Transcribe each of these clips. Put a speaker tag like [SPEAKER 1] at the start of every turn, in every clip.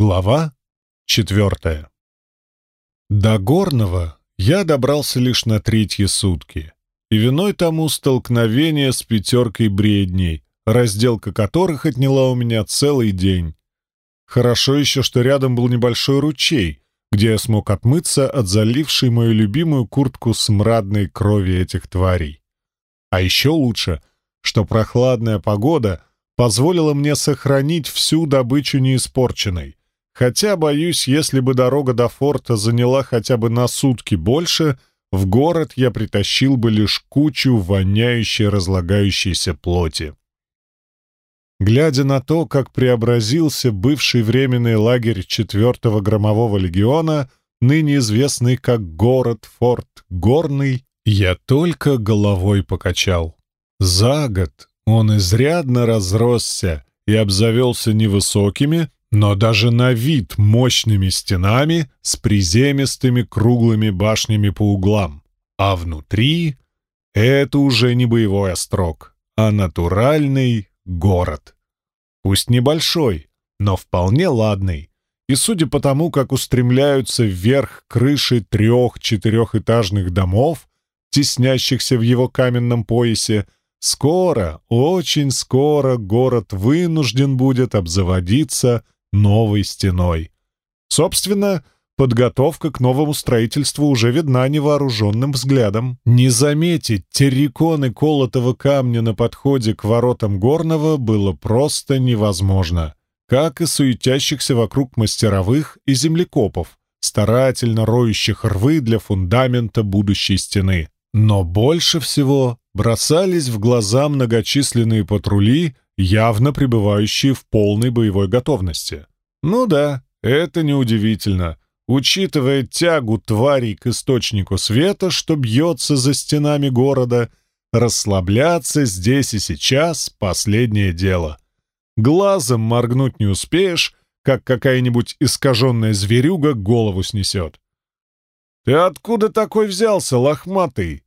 [SPEAKER 1] Глава четвертая. До Горного я добрался лишь на третьи сутки, и виной тому столкновение с пятеркой бредней, разделка которых отняла у меня целый день. Хорошо еще, что рядом был небольшой ручей, где я смог отмыться от залившей мою любимую куртку смрадной крови этих тварей. А еще лучше, что прохладная погода позволила мне сохранить всю добычу неиспорченной, Хотя, боюсь, если бы дорога до форта заняла хотя бы на сутки больше, в город я притащил бы лишь кучу воняющей разлагающейся плоти. Глядя на то, как преобразился бывший временный лагерь 4-го громового легиона, ныне известный как город-форт Горный, я только головой покачал. За год он изрядно разросся и обзавелся невысокими, но даже на вид мощными стенами с приземистыми круглыми башнями по углам. А внутри — это уже не боевой острог, а натуральный город. Пусть небольшой, но вполне ладный. И судя по тому, как устремляются вверх крыши трех-четырехэтажных домов, теснящихся в его каменном поясе, скоро, очень скоро город вынужден будет обзаводиться новой стеной. Собственно, подготовка к новому строительству уже видна невооруженным взглядом. Не заметить терриконы колотого камня на подходе к воротам Горного было просто невозможно, как и суетящихся вокруг мастеровых и землекопов, старательно роющих рвы для фундамента будущей стены. Но больше всего бросались в глаза многочисленные патрули явно пребывающие в полной боевой готовности. Ну да, это неудивительно, учитывая тягу тварей к источнику света, что бьется за стенами города, расслабляться здесь и сейчас — последнее дело. Глазом моргнуть не успеешь, как какая-нибудь искаженная зверюга голову снесет. «Ты откуда такой взялся, лохматый?»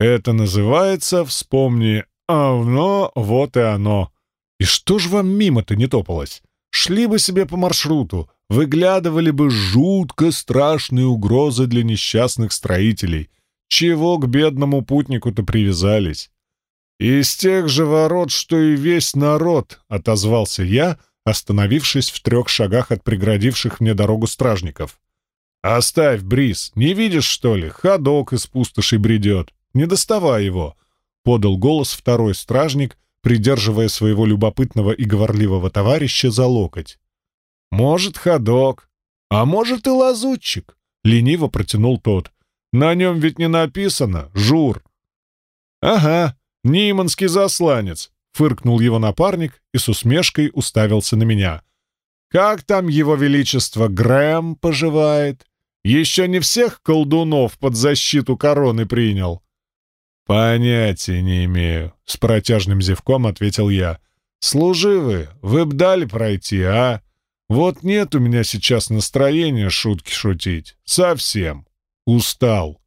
[SPEAKER 1] Это называется «Вспомни, оно, вот и оно». И что ж вам мимо-то не топалось? Шли бы себе по маршруту, выглядывали бы жутко страшные угрозы для несчастных строителей. Чего к бедному путнику-то привязались? «Из тех же ворот, что и весь народ», — отозвался я, остановившись в трех шагах от преградивших мне дорогу стражников. «Оставь, Брис, не видишь, что ли? Ходок из пустоши бредет. Не доставай его», — подал голос второй стражник, придерживая своего любопытного и говорливого товарища за локоть. «Может, ходок, а может и лазутчик», — лениво протянул тот. «На нем ведь не написано «Жур». «Ага, Ниманский засланец», — фыркнул его напарник и с усмешкой уставился на меня. «Как там его величество Грэм поживает? Еще не всех колдунов под защиту короны принял?» «Понятия не имею», — с протяжным зевком ответил я. «Служивые, вы б дали пройти, а? Вот нет у меня сейчас настроения шутки шутить. Совсем. Устал».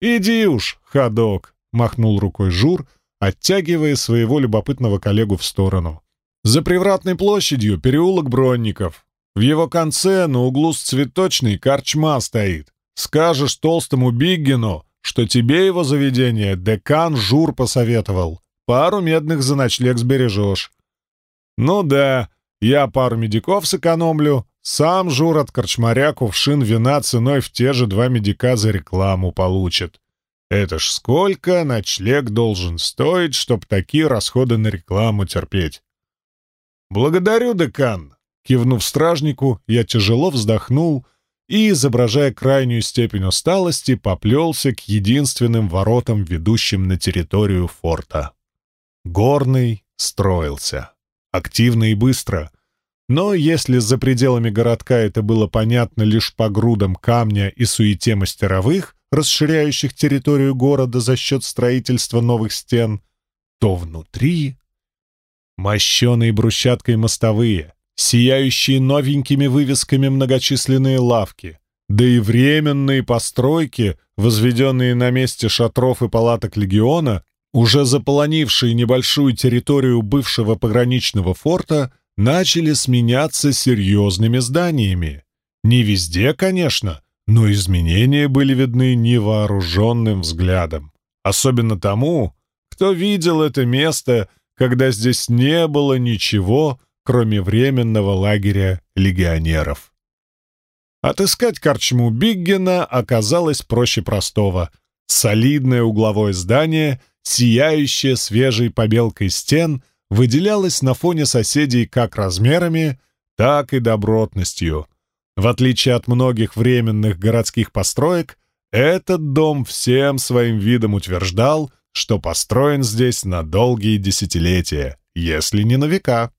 [SPEAKER 1] «Иди уж, ходок», — махнул рукой Жур, оттягивая своего любопытного коллегу в сторону. «За привратной площадью переулок Бронников. В его конце на углу с цветочной корчма стоит. Скажешь толстому Биггину, что тебе его заведение декан Жур посоветовал. Пару медных за ночлег сбережешь. Ну да, я пару медиков сэкономлю, сам Жур от корчмаря кувшин вина ценой в те же два медика за рекламу получит. Это ж сколько ночлег должен стоить, чтоб такие расходы на рекламу терпеть? Благодарю, декан. Кивнув стражнику, я тяжело вздохнул и, изображая крайнюю степень усталости, поплелся к единственным воротам, ведущим на территорию форта. Горный строился. Активно и быстро. Но если за пределами городка это было понятно лишь по грудам камня и суете мастеровых, расширяющих территорию города за счет строительства новых стен, то внутри мощеные брусчаткой мостовые, сияющие новенькими вывесками многочисленные лавки, да и временные постройки, возведенные на месте шатров и палаток легиона, уже заполонившие небольшую территорию бывшего пограничного форта, начали сменяться серьезными зданиями. Не везде, конечно, но изменения были видны невооруженным взглядом. Особенно тому, кто видел это место, когда здесь не было ничего, кроме временного лагеря легионеров. Отыскать корчму Биггена оказалось проще простого. Солидное угловое здание, сияющее свежей побелкой стен, выделялось на фоне соседей как размерами, так и добротностью. В отличие от многих временных городских построек, этот дом всем своим видом утверждал, что построен здесь на долгие десятилетия, если не на века.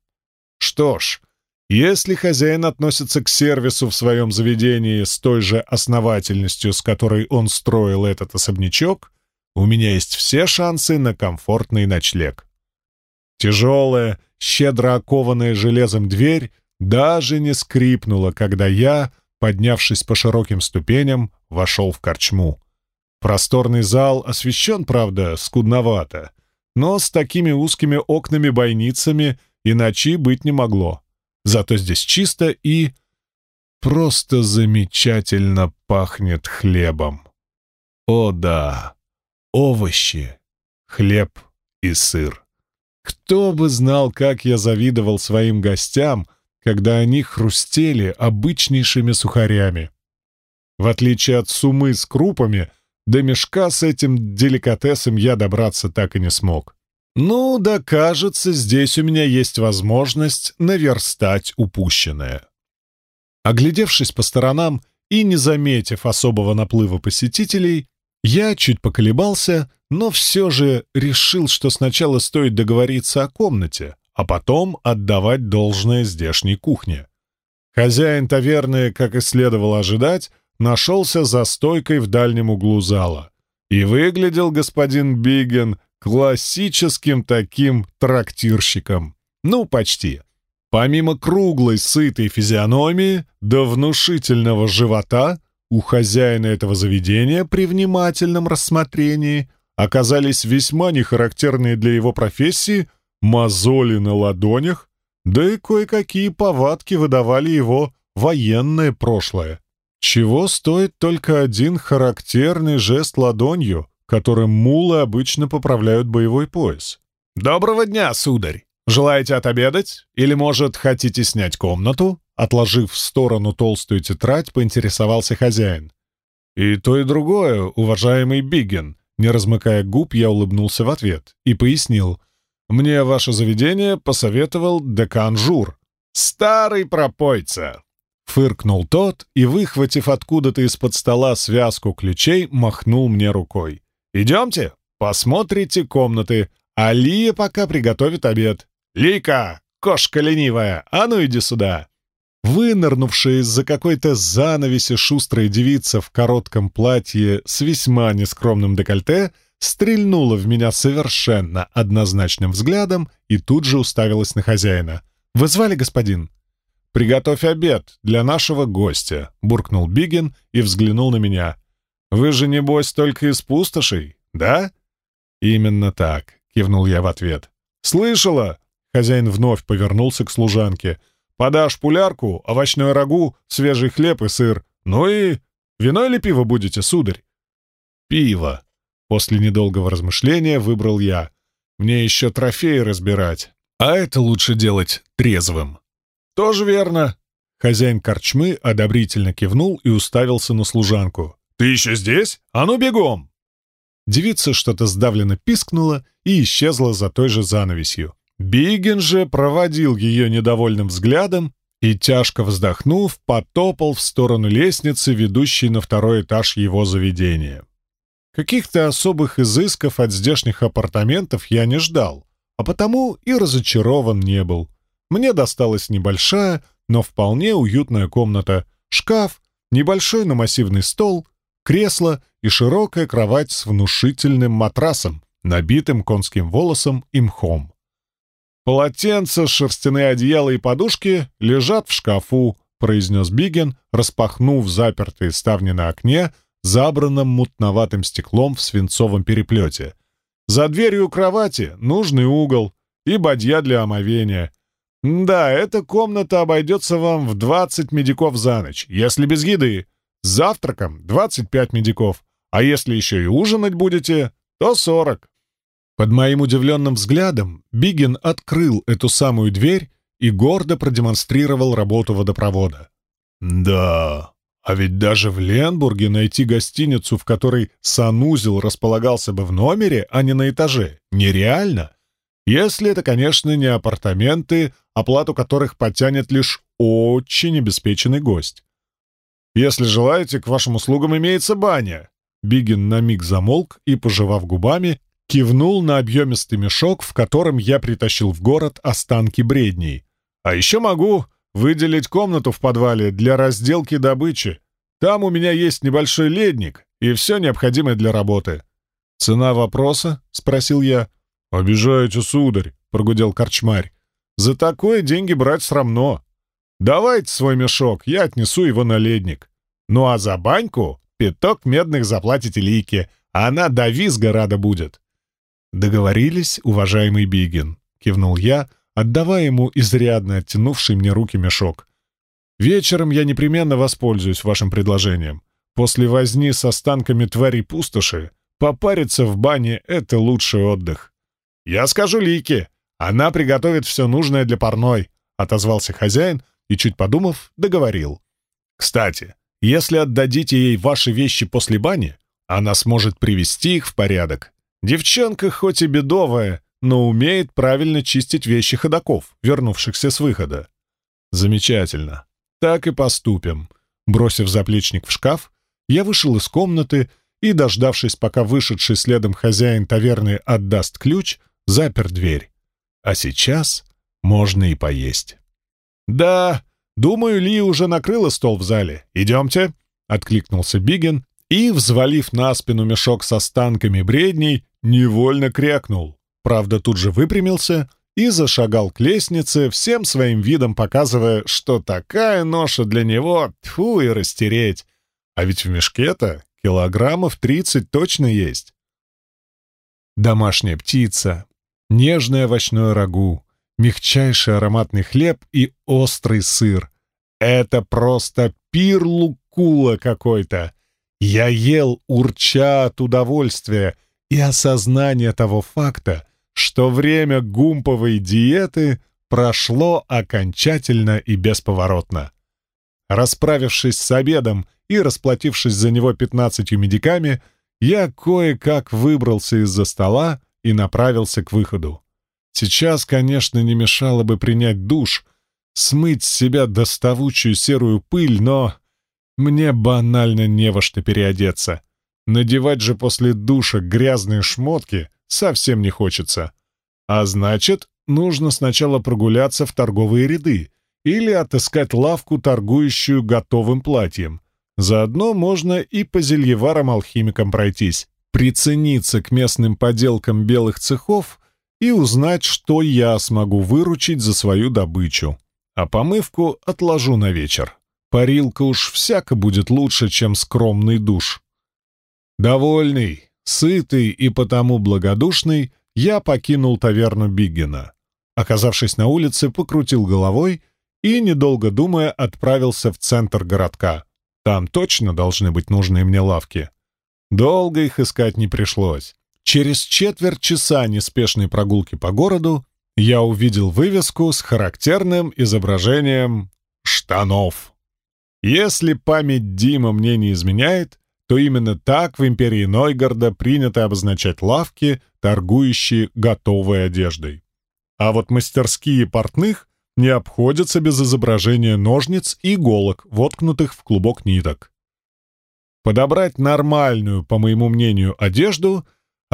[SPEAKER 1] Что ж, если хозяин относится к сервису в своем заведении с той же основательностью, с которой он строил этот особнячок, у меня есть все шансы на комфортный ночлег. Тяжелая, щедро окованная железом дверь даже не скрипнула, когда я, поднявшись по широким ступеням, вошел в корчму. Просторный зал освещен, правда, скудновато, но с такими узкими окнами-бойницами иначе быть не могло. Зато здесь чисто и... просто замечательно пахнет хлебом. О да, овощи, хлеб и сыр. Кто бы знал, как я завидовал своим гостям, когда они хрустели обычнейшими сухарями. В отличие от сумы с крупами, до мешка с этим деликатесом я добраться так и не смог. Ну, да кажется, здесь у меня есть возможность наверстать упущенное. Оглядевшись по сторонам и не заметив особого наплыва посетителей, я чуть поколебался, но все же решил, что сначала стоит договориться о комнате, а потом отдавать должное здешней кухне. Хозяин таверны, как и следовало ожидать, нашелся за стойкой в дальнем углу зала. И выглядел господин Биген классическим таким трактирщиком. Ну, почти. Помимо круглой, сытой физиономии до внушительного живота, у хозяина этого заведения при внимательном рассмотрении оказались весьма нехарактерные для его профессии мозоли на ладонях, да и кое-какие повадки выдавали его военное прошлое. Чего стоит только один характерный жест ладонью, которым мулы обычно поправляют боевой пояс. «Доброго дня, сударь! Желаете отобедать? Или, может, хотите снять комнату?» Отложив в сторону толстую тетрадь, поинтересовался хозяин. «И то, и другое, уважаемый Бигген», не размыкая губ, я улыбнулся в ответ и пояснил. «Мне ваше заведение посоветовал декан Жур». «Старый пропойца!» Фыркнул тот и, выхватив откуда-то из-под стола связку ключей, махнул мне рукой. «Идемте, посмотрите комнаты, а Лия пока приготовит обед. Лика, кошка ленивая, а ну иди сюда!» Вынырнувшая из-за какой-то занавеси шустрая девица в коротком платье с весьма нескромным декольте стрельнула в меня совершенно однозначным взглядом и тут же уставилась на хозяина. «Вы звали, господин?» «Приготовь обед для нашего гостя», — буркнул Бигин и взглянул на меня. «Вы же, небось, только из пустошей, да?» «Именно так», — кивнул я в ответ. «Слышала?» — хозяин вновь повернулся к служанке. «Подашь пулярку, овощной рагу, свежий хлеб и сыр. Ну и... Вино или пиво будете, сударь?» «Пиво», — после недолгого размышления выбрал я. «Мне еще трофеи разбирать, а это лучше делать трезвым». «Тоже верно». Хозяин корчмы одобрительно кивнул и уставился на служанку. «Ты еще здесь? А ну бегом!» Девица что-то сдавленно пискнула и исчезла за той же занавесью. Биген же проводил ее недовольным взглядом и, тяжко вздохнув, потопал в сторону лестницы, ведущей на второй этаж его заведения. Каких-то особых изысков от здешних апартаментов я не ждал, а потому и разочарован не был. Мне досталась небольшая, но вполне уютная комната, шкаф, небольшой, но массивный стол, кресло и широкая кровать с внушительным матрасом, набитым конским волосом и мхом. «Полотенца, шерстяные одеяла и подушки лежат в шкафу», произнес Биген, распахнув запертые ставни на окне, забранном мутноватым стеклом в свинцовом переплете. «За дверью кровати нужный угол и бадья для омовения. «Да, эта комната обойдется вам в 20 медиков за ночь, если без еды. С завтраком 25 медиков, а если еще и ужинать будете, то 40». Под моим удивленным взглядом Бигин открыл эту самую дверь и гордо продемонстрировал работу водопровода. «Да, а ведь даже в Ленбурге найти гостиницу, в которой санузел располагался бы в номере, а не на этаже, нереально. Если это, конечно, не апартаменты, оплату которых потянет лишь очень обеспеченный гость. Если желаете, к вашим услугам имеется баня. Бигин на миг замолк и, пожевав губами, кивнул на объемистый мешок, в котором я притащил в город останки бредней. А еще могу выделить комнату в подвале для разделки добычи. Там у меня есть небольшой ледник и все необходимое для работы. «Цена вопроса?» — спросил я. «Обижаете, сударь», — прогудел корчмарь. «За такое деньги брать срамно. Давайте свой мешок, я отнесу его на ледник. Ну а за баньку пяток медных заплатите Лике, а она до визга рада будет». «Договорились, уважаемый Бигин», — кивнул я, — отдавая ему изрядно оттянувший мне руки мешок. «Вечером я непременно воспользуюсь вашим предложением. После возни с останками тварей пустоши попариться в бане — это лучший отдых». «Я скажу Лике, она приготовит все нужное для парной», — отозвался хозяин и, чуть подумав, договорил. «Кстати, если отдадите ей ваши вещи после бани, она сможет привести их в порядок. Девчонка хоть и бедовая, но умеет правильно чистить вещи ходаков, вернувшихся с выхода. Замечательно. Так и поступим. Бросив заплечник в шкаф, я вышел из комнаты и, дождавшись, пока вышедший следом хозяин таверны отдаст ключ, запер дверь. А сейчас можно и поесть. «Да, думаю, Ли уже накрыла стол в зале. Идемте», — откликнулся Биген и, взвалив на спину мешок с останками бредней, невольно крякнул. Правда, тут же выпрямился и зашагал к лестнице, всем своим видом показывая, что такая ноша для него, тьфу и растереть. А ведь в мешке-то килограммов тридцать точно есть. Домашняя птица, нежное овощное рагу, мягчайший ароматный хлеб и острый сыр. Это просто пир лукула какой-то. Я ел, урча от удовольствия и осознания того факта, что время гумповой диеты прошло окончательно и бесповоротно. Расправившись с обедом и расплатившись за него пятнадцатью медиками, я кое-как выбрался из-за стола и направился к выходу. Сейчас, конечно, не мешало бы принять душ, смыть с себя доставучую серую пыль, но мне банально не во что переодеться. Надевать же после душа грязные шмотки совсем не хочется. А значит, нужно сначала прогуляться в торговые ряды или отыскать лавку, торгующую готовым платьем. Заодно можно и по зельеварам-алхимикам пройтись, прицениться к местным поделкам белых цехов и узнать, что я смогу выручить за свою добычу. А помывку отложу на вечер. Парилка уж всяко будет лучше, чем скромный душ. Довольный, Сытый и потому благодушный, я покинул таверну Биггена. Оказавшись на улице, покрутил головой и, недолго думая, отправился в центр городка. Там точно должны быть нужные мне лавки. Долго их искать не пришлось. Через четверть часа неспешной прогулки по городу я увидел вывеску с характерным изображением штанов. Если память Дима мне не изменяет, то именно так в империи Нойгарда принято обозначать лавки, торгующие готовой одеждой. А вот мастерские портных не обходятся без изображения ножниц и иголок, воткнутых в клубок ниток. Подобрать нормальную, по моему мнению, одежду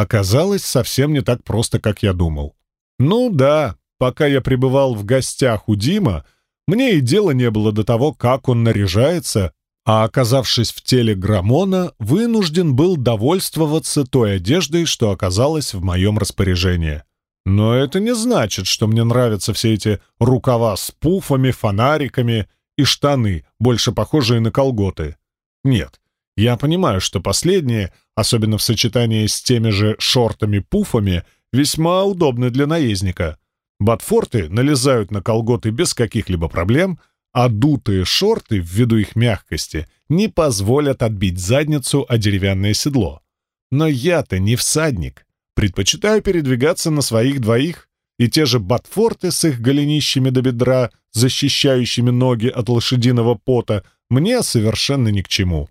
[SPEAKER 1] оказалось совсем не так просто, как я думал. Ну да, пока я пребывал в гостях у Дима, мне и дела не было до того, как он наряжается а, оказавшись в теле Грамона, вынужден был довольствоваться той одеждой, что оказалась в моем распоряжении. Но это не значит, что мне нравятся все эти рукава с пуфами, фонариками и штаны, больше похожие на колготы. Нет, я понимаю, что последние, особенно в сочетании с теми же шортами-пуфами, весьма удобны для наездника. Ботфорты налезают на колготы без каких-либо проблем, а дутые шорты, ввиду их мягкости, не позволят отбить задницу о деревянное седло. Но я-то не всадник. Предпочитаю передвигаться на своих двоих, и те же ботфорты с их голенищами до бедра, защищающими ноги от лошадиного пота, мне совершенно ни к чему.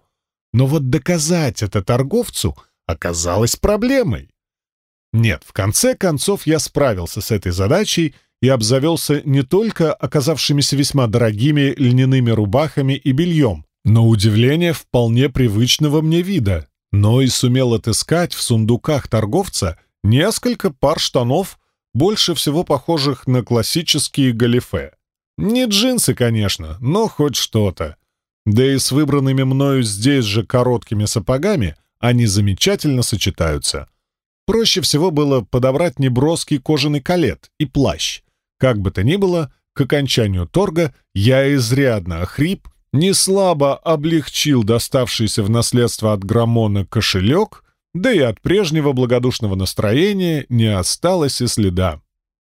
[SPEAKER 1] Но вот доказать это торговцу оказалось проблемой. Нет, в конце концов я справился с этой задачей и обзавелся не только оказавшимися весьма дорогими льняными рубахами и бельем, но удивление вполне привычного мне вида, но и сумел отыскать в сундуках торговца несколько пар штанов, больше всего похожих на классические галифе. Не джинсы, конечно, но хоть что-то. Да и с выбранными мною здесь же короткими сапогами они замечательно сочетаются. Проще всего было подобрать неброский кожаный калет и плащ. Как бы то ни было, к окончанию торга я изрядно охрип, не слабо облегчил доставшийся в наследство от Граммона кошелек, да и от прежнего благодушного настроения не осталось и следа.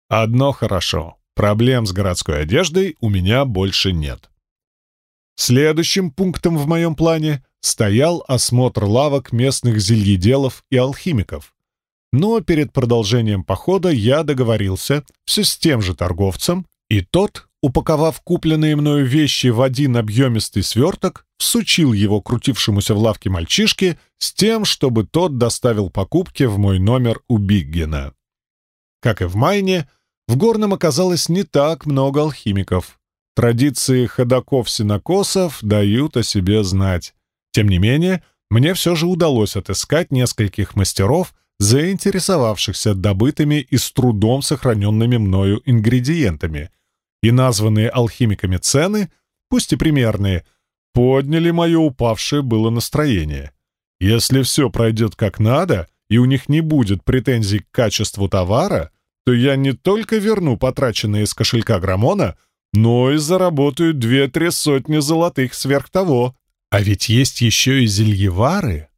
[SPEAKER 1] Одно хорошо — проблем с городской одеждой у меня больше нет. Следующим пунктом в моем плане стоял осмотр лавок местных зельеделов и алхимиков. Но перед продолжением похода я договорился все с тем же торговцем, и тот, упаковав купленные мною вещи в один объемистый сверток, всучил его крутившемуся в лавке мальчишке с тем, чтобы тот доставил покупки в мой номер у Биггена. Как и в Майне, в Горном оказалось не так много алхимиков. Традиции ходаков-синокосов дают о себе знать. Тем не менее, мне все же удалось отыскать нескольких мастеров, заинтересовавшихся добытыми и с трудом сохраненными мною ингредиентами. И названные алхимиками цены, пусть и примерные, подняли мое упавшее было настроение. Если все пройдет как надо, и у них не будет претензий к качеству товара, то я не только верну потраченные из кошелька Грамона, но и заработаю две-три сотни золотых сверх того. А ведь есть еще и зельевары.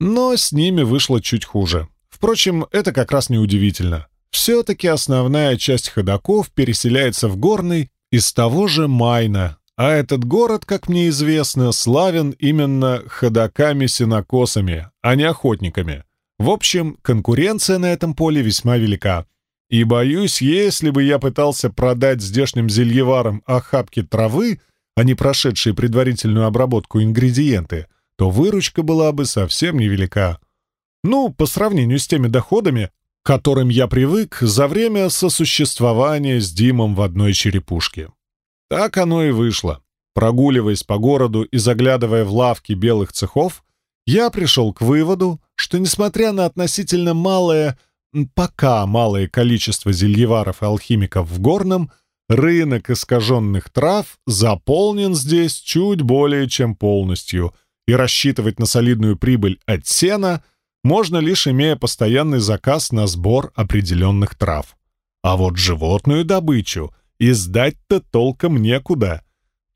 [SPEAKER 1] Но с ними вышло чуть хуже. Впрочем, это как раз неудивительно. Все-таки основная часть ходаков переселяется в Горный из того же Майна, а этот город, как мне известно, славен именно ходаками-сенокосами, а не охотниками. В общем, конкуренция на этом поле весьма велика — и боюсь, если бы я пытался продать здешним зельеварам охапки травы, а не прошедшие предварительную обработку ингредиенты, то выручка была бы совсем невелика. Ну, по сравнению с теми доходами, к которым я привык за время сосуществования с Димом в одной черепушке. Так оно и вышло. Прогуливаясь по городу и заглядывая в лавки белых цехов, я пришел к выводу, что, несмотря на относительно малое Пока малое количество зельеваров и алхимиков в Горном, рынок искаженных трав заполнен здесь чуть более чем полностью, и рассчитывать на солидную прибыль от сена можно лишь имея постоянный заказ на сбор определенных трав. А вот животную добычу издать-то толком некуда.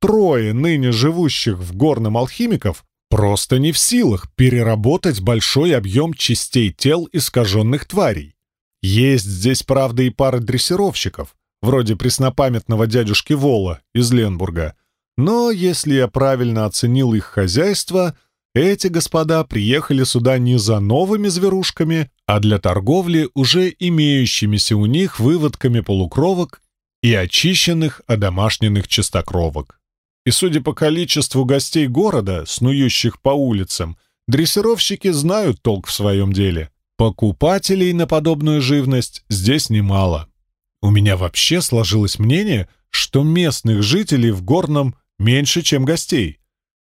[SPEAKER 1] Трое ныне живущих в Горном алхимиков просто не в силах переработать большой объем частей тел искаженных тварей. Есть здесь, правда, и пара дрессировщиков, вроде преснопамятного дядюшки Вола из Ленбурга. Но, если я правильно оценил их хозяйство, эти господа приехали сюда не за новыми зверушками, а для торговли уже имеющимися у них выводками полукровок и очищенных одомашненных чистокровок. И судя по количеству гостей города, снующих по улицам, дрессировщики знают толк в своем деле. Покупателей на подобную живность здесь немало. У меня вообще сложилось мнение, что местных жителей в Горном меньше, чем гостей.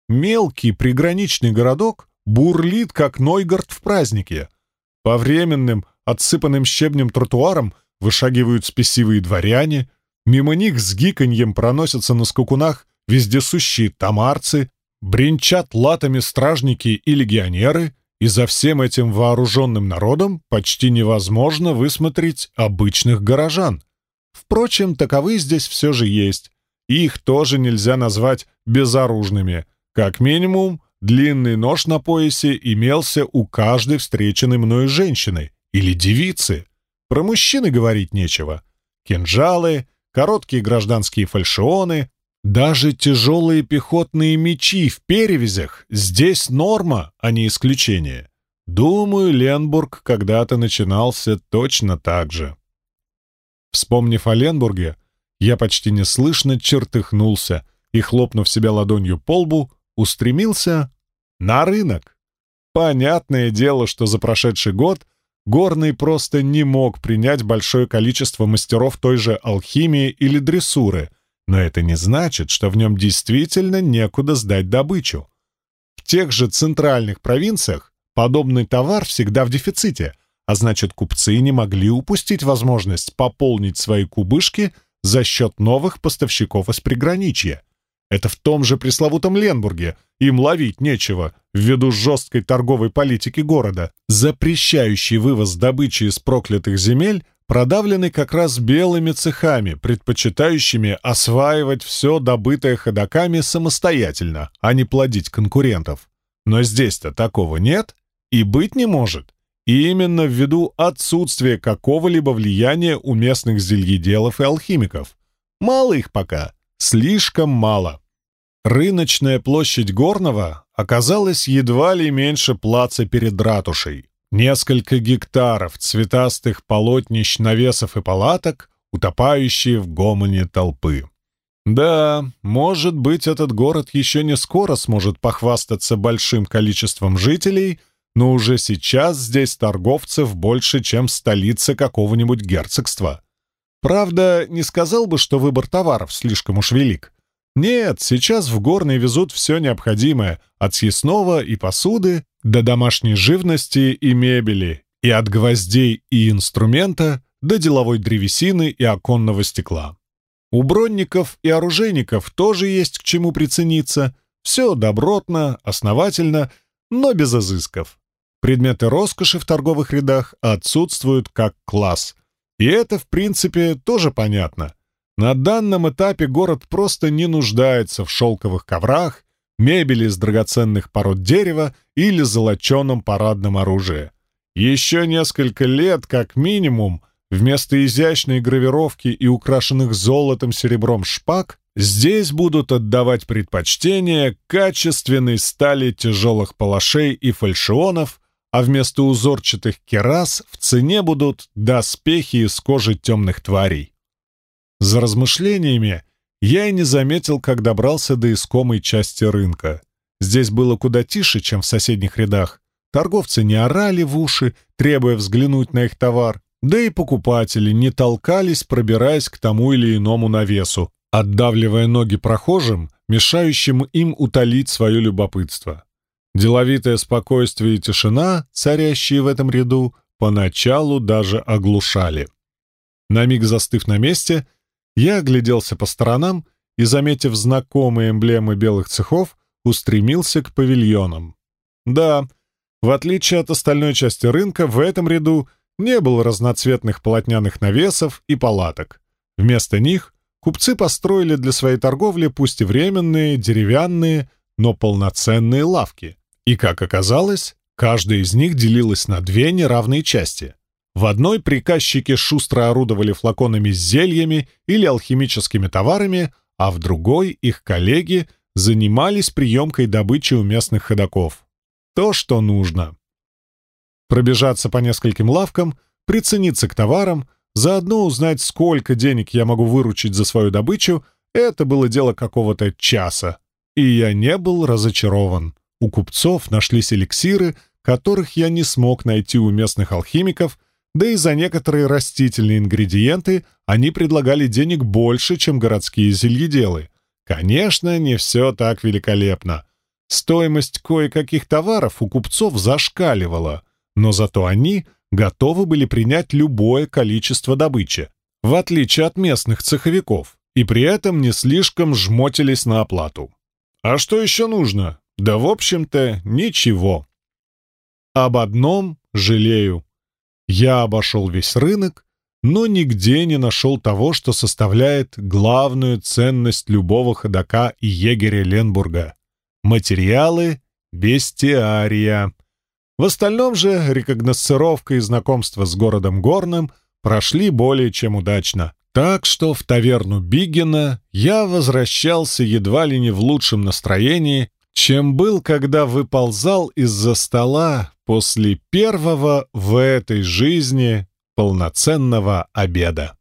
[SPEAKER 1] Мелкий приграничный городок бурлит, как Нойгард в празднике. По временным, отсыпанным щебнем тротуарам вышагивают спесивые дворяне, мимо них с гиканьем проносятся на скакунах вездесущие тамарцы, бренчат латами стражники и легионеры, и за всем этим вооруженным народом почти невозможно высмотреть обычных горожан. Впрочем, таковы здесь все же есть, и их тоже нельзя назвать безоружными. Как минимум, длинный нож на поясе имелся у каждой встреченной мною женщины или девицы. Про мужчины говорить нечего. кинжалы, короткие гражданские фальшионы, даже тяжелые пехотные мечи в перевязях здесь норма, а не исключение. Думаю, Ленбург когда-то начинался точно так же. Вспомнив о Ленбурге, я почти неслышно чертыхнулся и, хлопнув себя ладонью по лбу, устремился на рынок. Понятное дело, что за прошедший год Горный просто не мог принять большое количество мастеров той же алхимии или дрессуры, но это не значит, что в нем действительно некуда сдать добычу. В тех же центральных провинциях подобный товар всегда в дефиците, а значит купцы не могли упустить возможность пополнить свои кубышки за счет новых поставщиков из приграничья. Это в том же пресловутом Ленбурге. Им ловить нечего, ввиду жесткой торговой политики города, запрещающей вывоз добычи из проклятых земель продавлены как раз белыми цехами, предпочитающими осваивать все добытое ходоками самостоятельно, а не плодить конкурентов. Но здесь-то такого нет и быть не может. И именно ввиду отсутствия какого-либо влияния у местных зельеделов и алхимиков. Мало их пока, слишком мало. Рыночная площадь Горного оказалась едва ли меньше плаца перед ратушей. Несколько гектаров цветастых полотнищ, навесов и палаток, утопающие в гомоне толпы. Да, может быть, этот город еще не скоро сможет похвастаться большим количеством жителей, но уже сейчас здесь торговцев больше, чем столица какого-нибудь герцогства. Правда, не сказал бы, что выбор товаров слишком уж велик. Нет, сейчас в Горный везут все необходимое, от съестного и посуды до домашней живности и мебели, и от гвоздей и инструмента до деловой древесины и оконного стекла. У бронников и оружейников тоже есть к чему прицениться. Все добротно, основательно, но без изысков. Предметы роскоши в торговых рядах отсутствуют как класс. И это, в принципе, тоже понятно. На данном этапе город просто не нуждается в шелковых коврах, мебели из драгоценных пород дерева или золоченом парадном оружии. Еще несколько лет, как минимум, вместо изящной гравировки и украшенных золотом серебром шпаг, здесь будут отдавать предпочтение качественной стали тяжелых палашей и фальшионов, а вместо узорчатых керас в цене будут доспехи из кожи темных тварей. За размышлениями я и не заметил, как добрался до искомой части рынка. Здесь было куда тише, чем в соседних рядах. Торговцы не орали в уши, требуя взглянуть на их товар, да и покупатели не толкались, пробираясь к тому или иному навесу, отдавливая ноги прохожим, мешающим им утолить свое любопытство. Деловитое спокойствие и тишина, царящие в этом ряду, поначалу даже оглушали. На миг застыв на месте, я огляделся по сторонам и, заметив знакомые эмблемы белых цехов, устремился к павильонам. Да, в отличие от остальной части рынка, в этом ряду не было разноцветных полотняных навесов и палаток. Вместо них купцы построили для своей торговли пусть и временные, деревянные, но полноценные лавки. И, как оказалось, каждая из них делилась на две неравные части — в одной приказчики шустро орудовали флаконами с зельями или алхимическими товарами, а в другой их коллеги занимались приемкой добычи у местных ходоков. То, что нужно. Пробежаться по нескольким лавкам, прицениться к товарам, заодно узнать, сколько денег я могу выручить за свою добычу, это было дело какого-то часа. И я не был разочарован. У купцов нашлись эликсиры, которых я не смог найти у местных алхимиков, да и за некоторые растительные ингредиенты они предлагали денег больше, чем городские зельеделы. Конечно, не все так великолепно. Стоимость кое-каких товаров у купцов зашкаливала, но зато они готовы были принять любое количество добычи, в отличие от местных цеховиков, и при этом не слишком жмотились на оплату. А что еще нужно? Да, в общем-то, ничего. Об одном жалею. Я обошел весь рынок, но нигде не нашел того, что составляет главную ценность любого ходока и егеря Ленбурга — материалы бестиария. В остальном же рекогносцировка и знакомство с городом Горным прошли более чем удачно. Так что в таверну Биггена я возвращался едва ли не в лучшем настроении, чем был, когда выползал из-за стола после первого в этой жизни полноценного обеда.